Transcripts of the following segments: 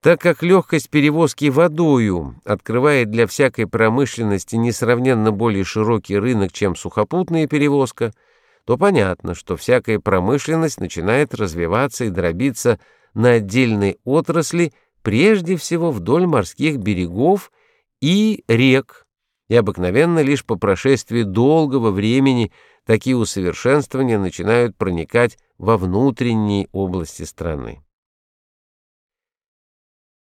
Так как легкость перевозки водою открывает для всякой промышленности несравненно более широкий рынок, чем сухопутная перевозка, то понятно, что всякая промышленность начинает развиваться и дробиться на отдельные отрасли, прежде всего вдоль морских берегов и рек, и обыкновенно лишь по прошествии долгого времени такие усовершенствования начинают проникать во внутренние области страны.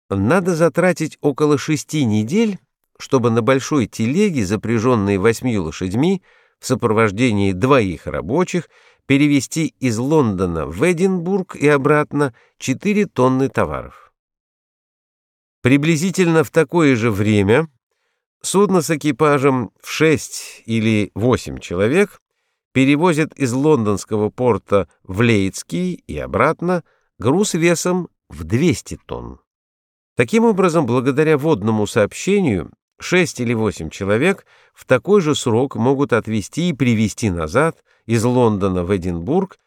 Надо затратить около шести недель, чтобы на большой телеге, запряженной восьмью лошадьми, в сопровождении двоих рабочих, перевести из Лондона в Эдинбург и обратно 4 тонны товаров. Приблизительно в такое же время судно с экипажем в 6 или 8 человек перевозит из лондонского порта в Лейцкий и обратно груз весом в 200 тонн. Таким образом, благодаря водному сообщению, 6 или 8 человек в такой же срок могут отвезти и привезти назад из Лондона в Эдинбург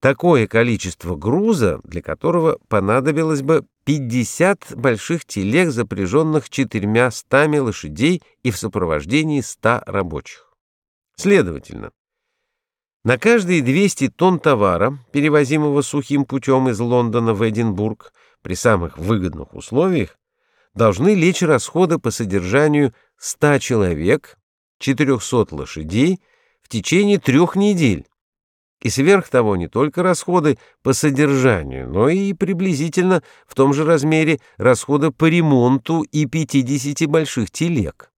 такое количество груза, для которого понадобилось бы 50 больших телег, запряженных четырьмя стами лошадей и в сопровождении 100 рабочих. Следовательно, на каждые 200 тонн товара, перевозимого сухим путем из Лондона в Эдинбург, при самых выгодных условиях должны лечь расходы по содержанию 100 человек, 400 лошадей в течение трех недель. И сверх того не только расходы по содержанию, но и приблизительно в том же размере расходы по ремонту и 50 больших телег.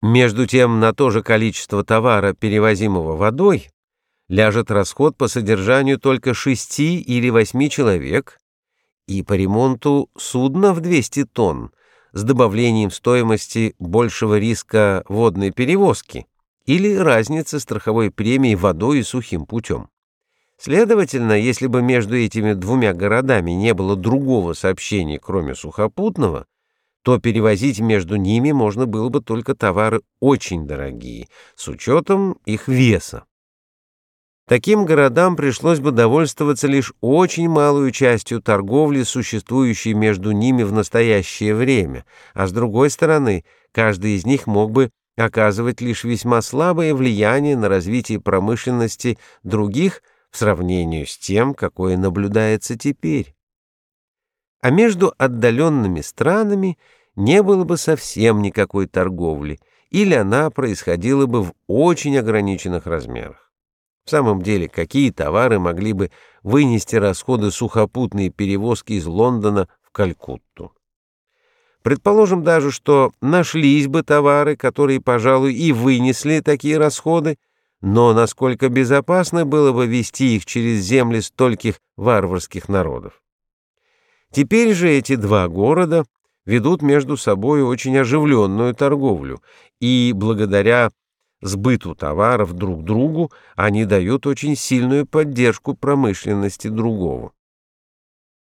Между тем, на то же количество товара, перевозимого водой, ляжет расход по содержанию только шести или восьми человек и по ремонту судна в 200 тонн с добавлением стоимости большего риска водной перевозки или разницы страховой премии водой и сухим путем. Следовательно, если бы между этими двумя городами не было другого сообщения, кроме сухопутного, то перевозить между ними можно было бы только товары очень дорогие, с учетом их веса. Таким городам пришлось бы довольствоваться лишь очень малую частью торговли, существующей между ними в настоящее время, а с другой стороны, каждый из них мог бы оказывать лишь весьма слабое влияние на развитие промышленности других в сравнении с тем, какое наблюдается теперь. А между отдаленными странами не было бы совсем никакой торговли, или она происходила бы в очень ограниченных размерах. В самом деле, какие товары могли бы вынести расходы сухопутной перевозки из Лондона в Калькутту? Предположим даже, что нашлись бы товары, которые, пожалуй, и вынесли такие расходы, но насколько безопасно было бы вести их через земли стольких варварских народов. Теперь же эти два города ведут между собой очень оживленную торговлю, и благодаря сбыту товаров друг другу, они дают очень сильную поддержку промышленности другого.